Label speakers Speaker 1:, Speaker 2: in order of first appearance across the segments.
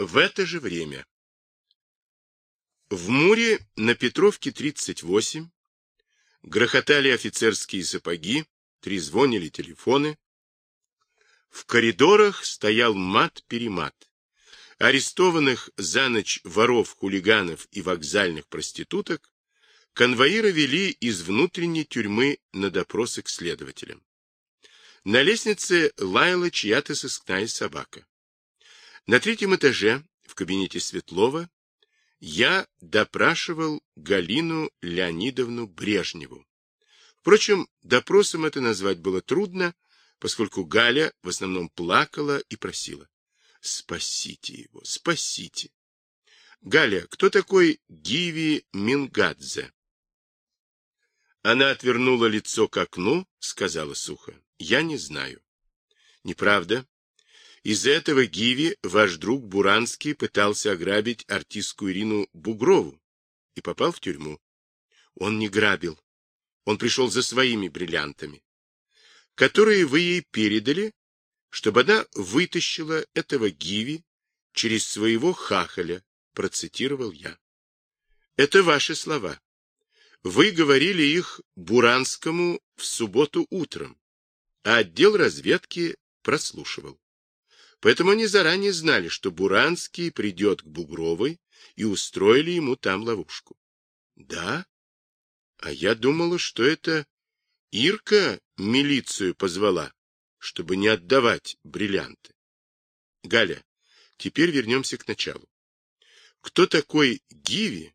Speaker 1: В это же время в Муре на Петровке 38 грохотали офицерские сапоги, трезвонили телефоны. В коридорах стоял мат-перемат. Арестованных за ночь воров, хулиганов и вокзальных проституток конвоиры вели из внутренней тюрьмы на допросы к следователям. На лестнице лаяла чья-то сыскная собака. На третьем этаже, в кабинете Светлова, я допрашивал Галину Леонидовну Брежневу. Впрочем, допросом это назвать было трудно, поскольку Галя в основном плакала и просила. Спасите его, спасите. Галя, кто такой Гиви Мингадзе? Она отвернула лицо к окну, сказала сухо. Я не знаю. Неправда. Из-за этого Гиви ваш друг Буранский пытался ограбить артистку Ирину Бугрову и попал в тюрьму. Он не грабил. Он пришел за своими бриллиантами, которые вы ей передали, чтобы она вытащила этого Гиви через своего хахаля, процитировал я. Это ваши слова. Вы говорили их Буранскому в субботу утром, а отдел разведки прослушивал. Поэтому они заранее знали, что Буранский придет к Бугровой и устроили ему там ловушку. Да? А я думала, что это Ирка милицию позвала, чтобы не отдавать бриллианты. Галя, теперь вернемся к началу. Кто такой Гиви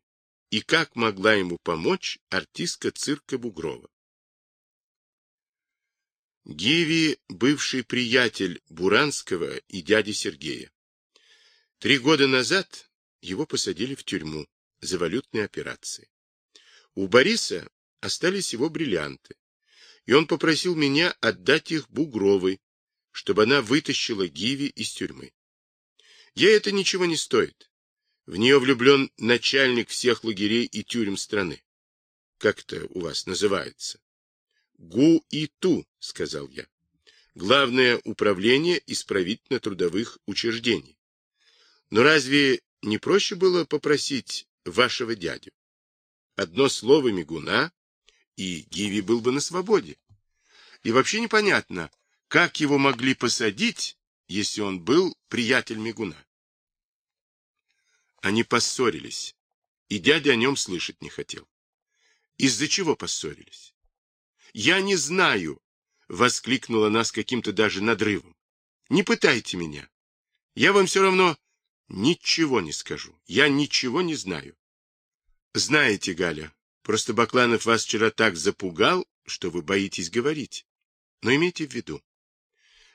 Speaker 1: и как могла ему помочь артистка цирка Бугрова? Гиви – бывший приятель Буранского и дяди Сергея. Три года назад его посадили в тюрьму за валютные операции. У Бориса остались его бриллианты, и он попросил меня отдать их Бугровой, чтобы она вытащила Гиви из тюрьмы. Ей это ничего не стоит. В нее влюблен начальник всех лагерей и тюрем страны. Как это у вас называется? Гу и Ту, сказал я. Главное управление исправительно-трудовых учреждений. Но разве не проще было попросить вашего дядю? Одно слово мигуна, и Гиви был бы на свободе. И вообще непонятно, как его могли посадить, если он был приятель мигуна. Они поссорились, и дядя о нем слышать не хотел. Из-за чего поссорились? «Я не знаю!» — воскликнула она с каким-то даже надрывом. «Не пытайте меня. Я вам все равно ничего не скажу. Я ничего не знаю». «Знаете, Галя, просто Бакланов вас вчера так запугал, что вы боитесь говорить. Но имейте в виду,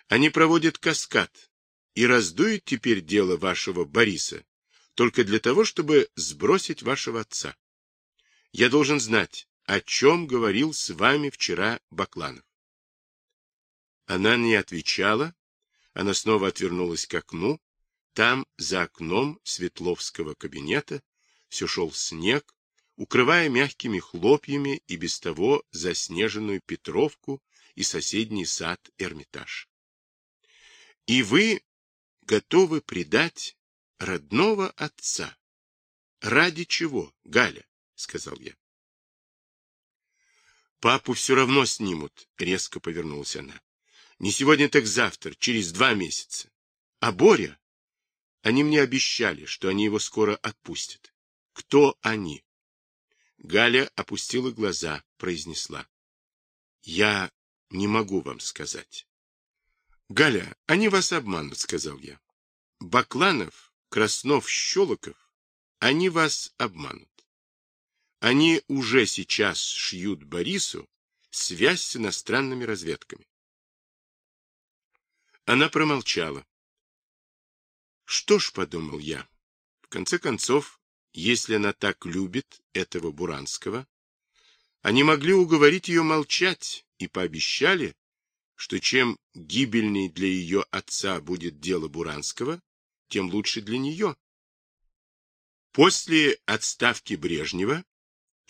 Speaker 1: они проводят каскад и раздуют теперь дело вашего Бориса только для того, чтобы сбросить вашего отца. Я должен знать, о чем говорил с вами вчера Бакланов. Она не отвечала, она снова отвернулась к окну. Там, за окном Светловского кабинета, все шел снег, укрывая мягкими хлопьями и без того заснеженную Петровку и соседний сад Эрмитаж. И вы готовы предать родного отца. Ради чего, Галя? — сказал я. Папу все равно снимут, резко повернулась она. Не сегодня, так завтра, через два месяца. А Боря? Они мне обещали, что они его скоро отпустят. Кто они? Галя опустила глаза, произнесла. Я не могу вам сказать. Галя, они вас обманут, сказал я. Бакланов, Краснов, Щелоков, они вас обманут. Они уже сейчас шьют Борису связь с иностранными разведками. Она промолчала. Что ж, подумал я, в конце концов, если она так любит этого Буранского, они могли уговорить ее молчать и пообещали, что чем гибельней для ее отца будет дело Буранского, тем лучше для нее. После отставки Брежнева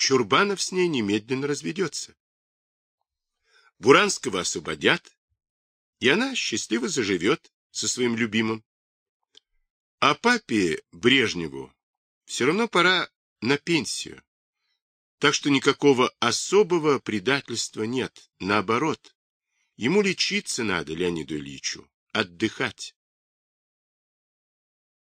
Speaker 1: Чурбанов с ней немедленно разведется. Буранского освободят, и она счастливо заживет со своим любимым. А папе Брежневу все равно пора на пенсию. Так что никакого особого предательства нет. Наоборот, ему лечиться надо, Леониду Ильичу, отдыхать.